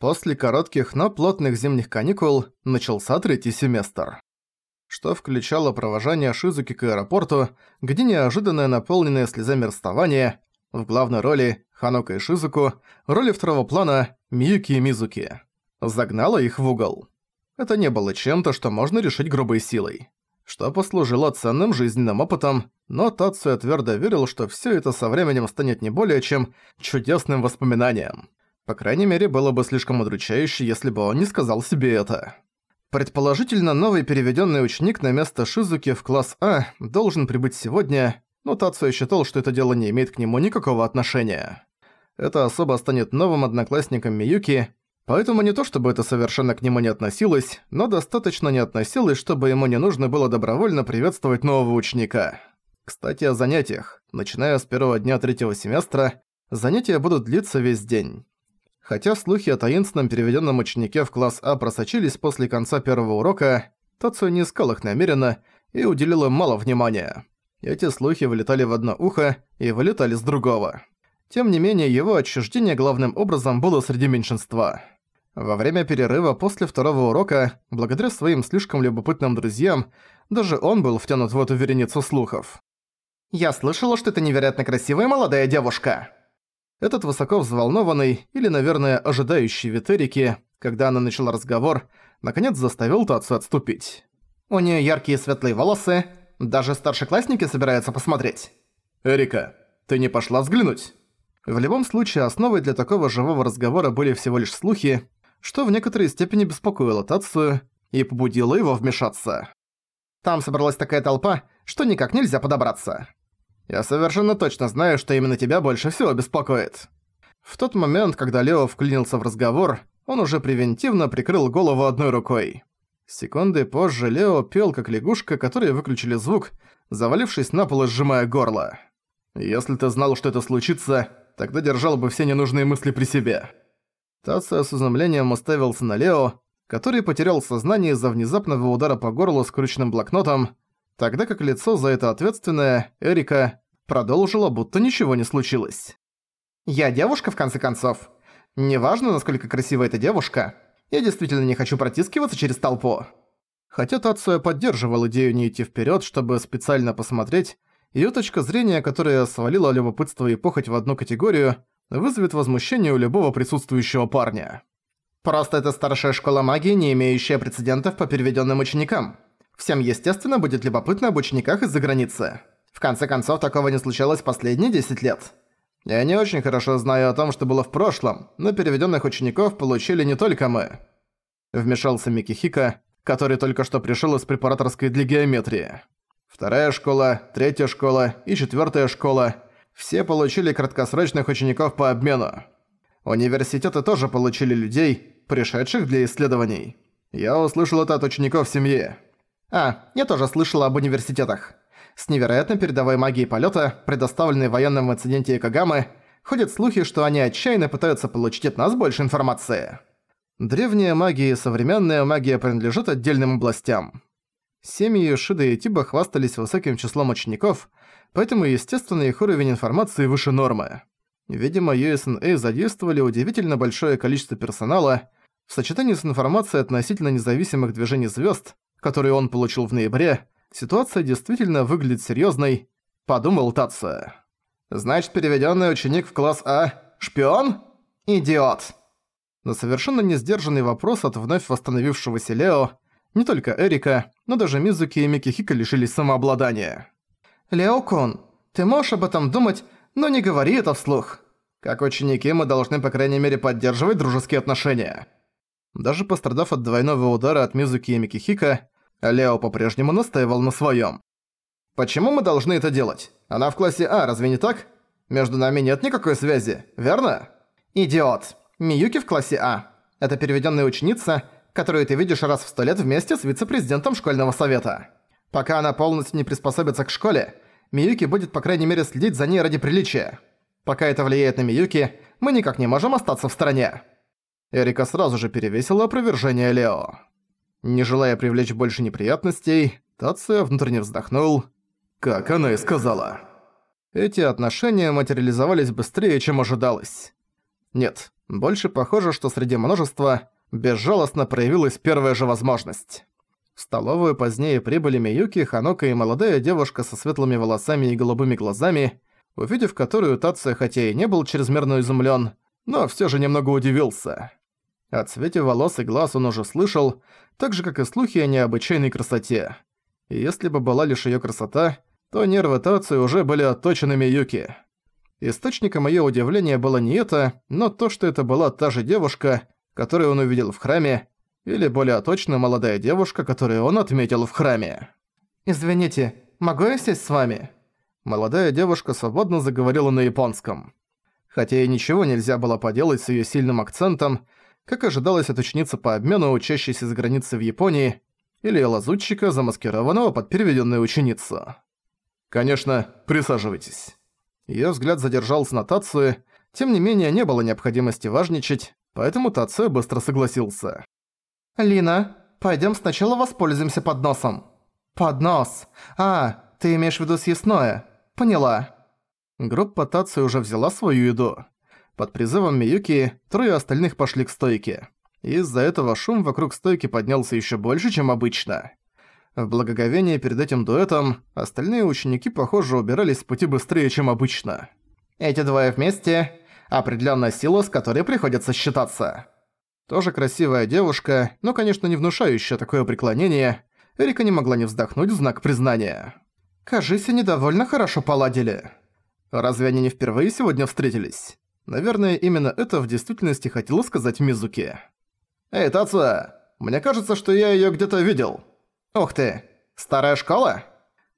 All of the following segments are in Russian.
После коротких, но плотных зимних каникул начался третий семестр. Что включало провожание Шизуки к аэропорту, где неожиданное наполненное слезами расставание, в главной роли Ханока и Шизуку, роли второго плана Миюки и Мизуки. Загнало их в угол. Это не было чем-то, что можно решить грубой силой. Что послужило ценным жизненным опытом, но Тацуя твердо верил, что всё это со временем станет не более чем чудесным воспоминанием. По крайней мере, было бы слишком удручающе, если бы он не сказал себе это. Предположительно, новый переведенный ученик на место Шизуки в класс А должен прибыть сегодня, но Тацуя считал, что это дело не имеет к нему никакого отношения. Это особо станет новым одноклассником Миюки, поэтому не то чтобы это совершенно к нему не относилось, но достаточно не относилось, чтобы ему не нужно было добровольно приветствовать нового ученика. Кстати, о занятиях. Начиная с первого дня третьего семестра, занятия будут длиться весь день. Хотя слухи о таинственном переведенном ученике в класс А просочились после конца первого урока, Тацу не искал их намеренно и уделил им мало внимания. Эти слухи вылетали в одно ухо и вылетали с другого. Тем не менее, его отчуждение главным образом было среди меньшинства. Во время перерыва после второго урока, благодаря своим слишком любопытным друзьям, даже он был втянут в эту вереницу слухов. «Я слышала, что это невероятно красивая молодая девушка!» Этот высоко взволнованный, или, наверное, ожидающий Витерики, когда она начала разговор, наконец заставил Тацу отступить. «У неё яркие светлые волосы. Даже старшеклассники собираются посмотреть». «Эрика, ты не пошла взглянуть?» В любом случае, основой для такого живого разговора были всего лишь слухи, что в некоторой степени беспокоило Тацию и побудило его вмешаться. «Там собралась такая толпа, что никак нельзя подобраться». Я совершенно точно знаю, что именно тебя больше всего беспокоит». В тот момент, когда Лео вклинился в разговор, он уже превентивно прикрыл голову одной рукой. Секунды позже Лео пел как лягушка, которой выключили звук, завалившись на пол и сжимая горло. «Если ты знал, что это случится, тогда держал бы все ненужные мысли при себе». Тация с изумлением уставился на Лео, который потерял сознание из-за внезапного удара по горлу скрученным блокнотом, тогда как лицо за это ответственное, Эрика, продолжила, будто ничего не случилось. «Я девушка, в конце концов. Неважно, насколько красива эта девушка, я действительно не хочу протискиваться через толпу». Хотя Тацуя поддерживал идею не идти вперед, чтобы специально посмотреть, ее точка зрения, которая свалила любопытство и похоть в одну категорию, вызовет возмущение у любого присутствующего парня. «Просто это старшая школа магии, не имеющая прецедентов по переведенным ученикам. Всем, естественно, будет любопытно об учениках из-за границы. В конце концов, такого не случалось последние 10 лет. Я не очень хорошо знаю о том, что было в прошлом, но переведенных учеников получили не только мы. Вмешался Микихика, который только что пришел из препараторской для геометрии. Вторая школа, третья школа и четвертая школа – все получили краткосрочных учеников по обмену. Университеты тоже получили людей, пришедших для исследований. Я услышал это от учеников семьи. А, я тоже слышала об университетах. С невероятной передовой магией полета, предоставленной в военном инциденте Икагамы, ходят слухи, что они отчаянно пытаются получить от нас больше информации. Древняя магия и современная магия принадлежат отдельным областям. Семьи Шида и Тиба хвастались высоким числом учеников, поэтому, естественно, их уровень информации выше нормы. Видимо, USNA задействовали удивительно большое количество персонала в сочетании с информацией относительно независимых движений звезд, которые он получил в ноябре, ситуация действительно выглядит серьезной, подумал Татсо. Значит, переведенный ученик в класс А – шпион? Идиот. На совершенно несдержанный вопрос от вновь восстановившегося Лео, не только Эрика, но даже Мизуки и Микихика лишились самообладания. «Лео-кун, ты можешь об этом думать, но не говори это вслух. Как ученики мы должны по крайней мере поддерживать дружеские отношения». Даже пострадав от двойного удара от Мизуки и Микихика, Лео по-прежнему настаивал на своём. «Почему мы должны это делать? Она в классе А, разве не так? Между нами нет никакой связи, верно?» «Идиот. Миюки в классе А. Это переведённая ученица, которую ты видишь раз в сто лет вместе с вице-президентом школьного совета. Пока она полностью не приспособится к школе, Миюки будет по крайней мере следить за ней ради приличия. Пока это влияет на Миюки, мы никак не можем остаться в стороне». Эрика сразу же перевесила опровержение Лео. Не желая привлечь больше неприятностей, Тация внутренне вздохнул. Как она и сказала. Эти отношения материализовались быстрее, чем ожидалось. Нет, Больше похоже, что среди множества безжалостно проявилась первая же возможность. В столовую позднее прибыли Миюки, Ханока и молодая девушка со светлыми волосами и голубыми глазами, увидев которую Тация хотя и не был чрезмерно изумлен, но все же немного удивился. О цвете волос и глаз он уже слышал, так же, как и слухи о необычайной красоте. И если бы была лишь ее красота, то нервы Тации уже были отточены Миюки. Источником её удивления было не это, но то, что это была та же девушка, которую он увидел в храме, или более точно молодая девушка, которую он отметил в храме. «Извините, могу я сесть с вами?» Молодая девушка свободно заговорила на японском. Хотя и ничего нельзя было поделать с её сильным акцентом, как ожидалось от ученицы по обмену, учащейся за границей в Японии, или лазутчика, замаскированного под переведённую ученицу. «Конечно, присаживайтесь». Её взгляд задержался на Тацию, тем не менее не было необходимости важничать, поэтому Тацию быстро согласился. «Лина, пойдём сначала воспользуемся подносом». «Поднос. А, ты имеешь в виду съестное. Поняла». Группа Тацию уже взяла свою еду. Под призывом Миюки трое остальных пошли к стойке. Из-за этого шум вокруг стойки поднялся ещё больше, чем обычно. В благоговении перед этим дуэтом остальные ученики, похоже, убирались с пути быстрее, чем обычно. Эти двое вместе – определенная сила, с которой приходится считаться. Тоже красивая девушка, но, конечно, не внушающая такое преклонение. Эрика не могла не вздохнуть в знак признания. «Кажись, они довольно хорошо поладили». Разве они не впервые сегодня встретились? Наверное, именно это в действительности хотела сказать Мизуки. «Эй, Тация, мне кажется, что я её где-то видел». «Ух ты! Старая школа?»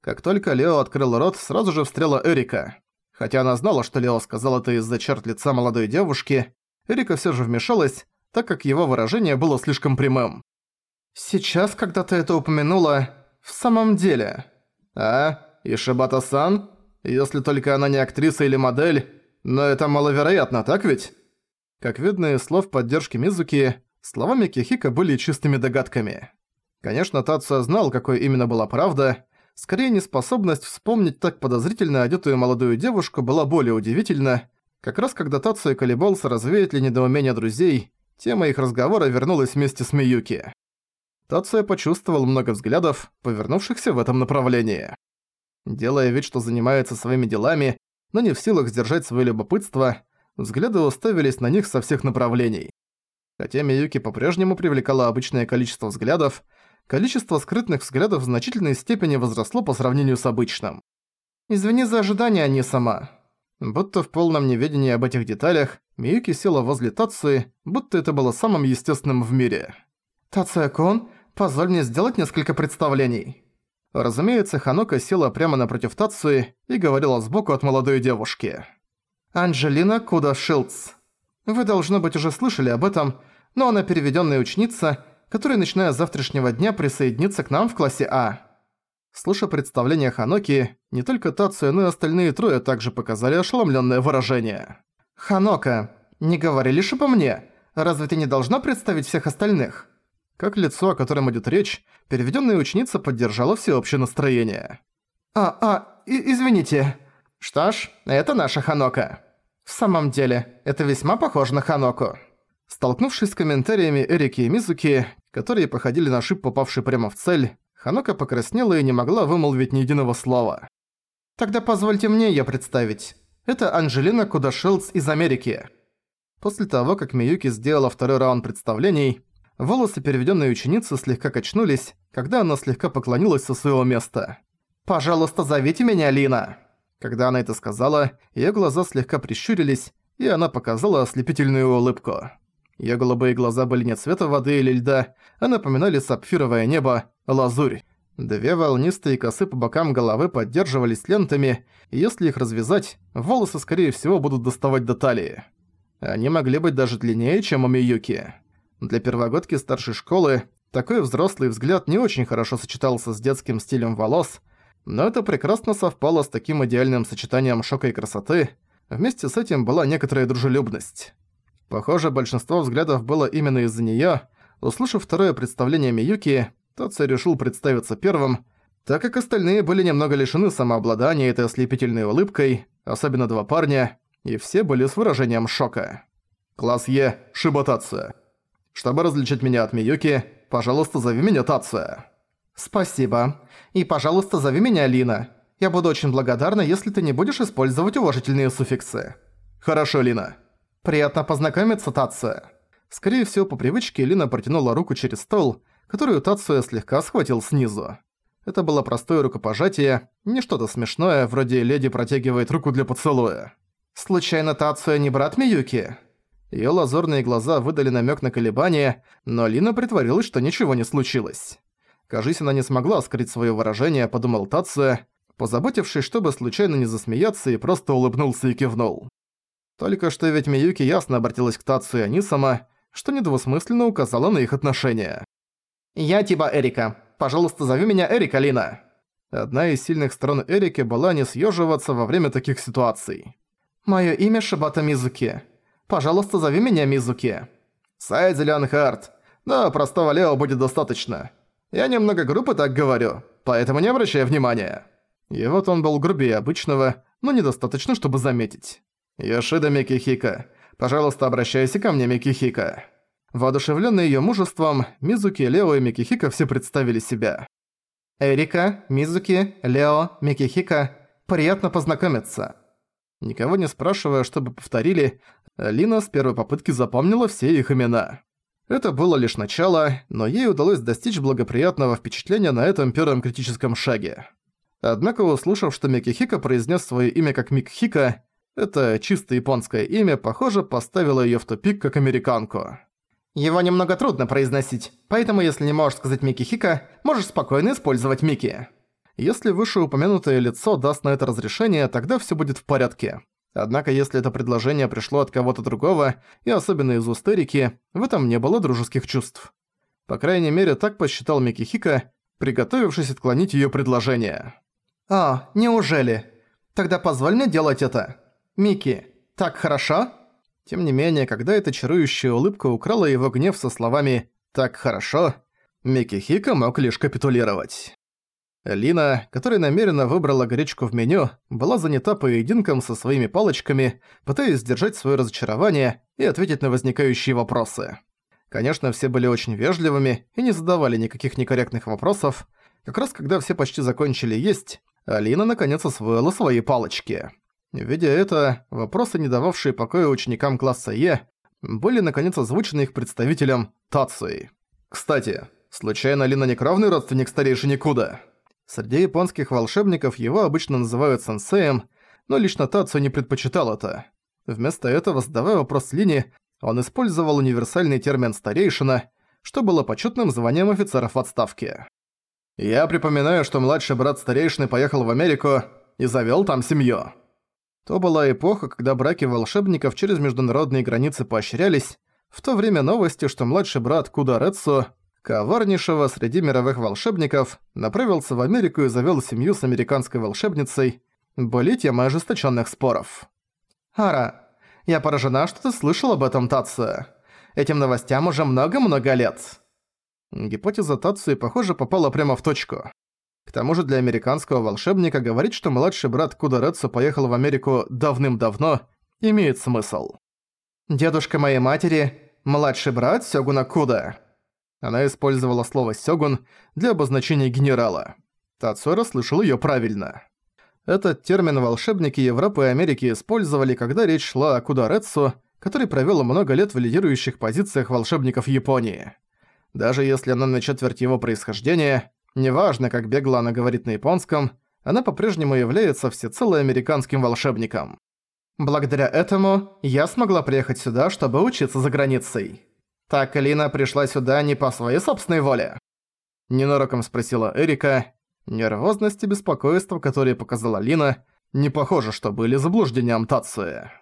Как только Лео открыл рот, сразу же встрела Эрика. Хотя она знала, что Лео сказал это из-за черт лица молодой девушки, Эрика всё же вмешалась, так как его выражение было слишком прямым. «Сейчас, когда ты это упомянула, в самом деле...» «А? Ишибата-сан? Если только она не актриса или модель, но это маловероятно, так ведь?» Как видно из слов поддержки Мизуки, словами Кихика были чистыми догадками. Конечно, Тацуя знал, какой именно была правда. Скорее, неспособность вспомнить так подозрительно одетую молодую девушку была более удивительна. Как раз когда Тацуя колебался, развеять ли недоумение друзей, тема их разговора вернулась вместе с Миюки. Тацуя почувствовал много взглядов, повернувшихся в этом направлении. Делая вид, что занимается своими делами, но не в силах сдержать свое любопытство, взгляды уставились на них со всех направлений. Хотя Миюки по-прежнему привлекала обычное количество взглядов, количество скрытных взглядов в значительной степени возросло по сравнению с обычным. «Извини за ожидание, а не сама». Будто в полном неведении об этих деталях, Миюки села возле Тации, будто это было самым естественным в мире. «Тация-кун, позволь мне сделать несколько представлений». Разумеется, Ханока села прямо напротив Тации и говорила сбоку от молодой девушки. «Анджелина Куда Шилдс. Вы, должно быть, уже слышали об этом, но она переведенная ученица – который, начиная с завтрашнего дня, присоединится к нам в классе А. Слушая представление Ханоки, не только Тацуя, но и остальные трое также показали ошеломленное выражение. «Ханока, не говори лишь обо мне. Разве ты не должна представить всех остальных?» Как лицо, о котором идет речь, переведенная ученица поддержала всеобщее настроение. «А, а, извините. Что ж, это наша Ханока. В самом деле, это весьма похоже на Ханоку». Столкнувшись с комментариями Эрики и Мизуки, которые походили на шип, попавший прямо в цель, Ханока покраснела и не могла вымолвить ни единого слова. «Тогда позвольте мне её представить. Это Анжелина Кудашилдс из Америки». После того, как Миюки сделала второй раунд представлений, волосы переведённой ученицы слегка качнулись, когда она слегка поклонилась со своего места. «Пожалуйста, зовите меня Лина». Когда она это сказала, её глаза слегка прищурились, и она показала ослепительную улыбку. Её голубые глаза были не цвета воды или льда, а напоминали сапфировое небо, лазурь. Две волнистые косы по бокам головы поддерживались лентами, и если их развязать, волосы, скорее всего, будут доставать до талии. Они могли быть даже длиннее, чем у Миюки. Для первогодки старшей школы такой взрослый взгляд не очень хорошо сочетался с детским стилем волос, но это прекрасно совпало с таким идеальным сочетанием шока и красоты. Вместе с этим была некоторая дружелюбность. Похоже, большинство взглядов было именно из-за неё. Услышав второе представление Миюки, Тоци решил представиться первым, так как остальные были немного лишены самообладания этой ослепительной улыбкой, особенно два парня, и все были с выражением шока. Класс Е – Шиботация. Чтобы различить меня от Миюки, пожалуйста, зови меня Тация. Спасибо. И, пожалуйста, зови меня Лина. Я буду очень благодарна, если ты не будешь использовать уважительные суффиксы. Хорошо, Лина. Приятно познакомиться, Тация. Скорее всего, по привычке Лина протянула руку через стол, которую Тацуя слегка схватил снизу. Это было простое рукопожатие, не что-то смешное, вроде леди протягивает руку для поцелуя. «Случайно Тацуя не брат Миюки?» Её лазурные глаза выдали намёк на колебание, но Лина притворилась, что ничего не случилось. Кажись, она не смогла скрыть своё выражение, подумал Тацуя, позаботившись, чтобы случайно не засмеяться, и просто улыбнулся и кивнул. Только что ведь Миюки ясно обратилась к Тацуя Анисама, что недвусмысленно указала на их отношения. «Я типа Эрика. Пожалуйста, зови меня Эрика, Лина». Одна из сильных сторон Эрики была не съёживаться во время таких ситуаций. «Моё имя Шибата Мизуки. Пожалуйста, зови меня Мизуки». «Сайдзи Леонхард. Да, простого Лео будет достаточно. Я немного грубо так говорю, поэтому не обращай внимания». И вот он был грубее обычного, но недостаточно, чтобы заметить. «Йошида Микихика. Пожалуйста, обращайся ко мне, Микихика». Воодушевленный ее мужеством, Мизуки, Лео и Микихика все представили себя. «Эрика, Мизуки, Лео, Микихика, приятно познакомиться». Никого не спрашивая, чтобы повторили, Лина с первой попытки запомнила все их имена. Это было лишь начало, но ей удалось достичь благоприятного впечатления на этом первом критическом шаге. Однако, услышав, что Микихика произнес свое имя как Микхика, это чисто японское имя, похоже, поставило ее в тупик как американку. Его немного трудно произносить, поэтому если не можешь сказать Микки Хика, можешь спокойно использовать Микки. Если вышеупомянутое лицо даст на это разрешение, тогда всё будет в порядке. Однако если это предложение пришло от кого-то другого, и особенно из уст Эрики, в этом не было дружеских чувств. По крайней мере, так посчитал Микки Хика, приготовившись отклонить её предложение. «А, неужели? Тогда позволь мне делать это. Микки, так хорошо?» Тем не менее, когда эта чарующая улыбка украла его гнев со словами «так хорошо», Микки Хика мог лишь капитулировать. Лина, которая намеренно выбрала горячку в меню, была занята поединком со своими палочками, пытаясь сдержать свое разочарование и ответить на возникающие вопросы. Конечно, все были очень вежливыми и не задавали никаких некорректных вопросов. Как раз когда все почти закончили есть, Алина наконец освоила свои палочки. Видя это, вопросы, не дававшие покоя ученикам класса Е, были наконец озвучены их представителем Тацуи. Кстати, случайно Лина не кровный родственник старейшины Куда? Среди японских волшебников его обычно называют сенсеем, но лично Тацу не предпочитал это. Вместо этого, задавая вопрос Лине, он использовал универсальный термин «старейшина», что было почетным званием офицеров в отставке. «Я припоминаю, что младший брат старейшины поехал в Америку и завёл там семью. То была эпоха, когда браки волшебников через международные границы поощрялись, в то время новости, что младший брат Кударецу, коварнейшего среди мировых волшебников, направился в Америку и завёл семью с американской волшебницей, были темой ожесточённых споров. «Ара, я поражена, что ты слышал об этом, Тация. Этим новостям уже много-много лет». Гипотеза Тации, похоже, попала прямо в точку. К тому же для американского волшебника говорить, что младший брат Кударецу поехал в Америку давным-давно, имеет смысл. «Дедушка моей матери – младший брат Сёгуна Куда». Она использовала слово «сёгун» для обозначения генерала. Тацура слышал её правильно. Этот термин волшебники Европы и Америки использовали, когда речь шла о Кударецу, который провёл много лет в лидирующих позициях волшебников Японии. Даже если она на четверть его происхождения, Неважно, как бегло она говорит на японском, она по-прежнему является всецело американским волшебником. Благодаря этому я смогла приехать сюда, чтобы учиться за границей. Так Лина пришла сюда не по своей собственной воле. Ненароком спросила Эрика. Нервозность и беспокойство, которые показала Лина, не похоже, что были заблуждением Тацуя.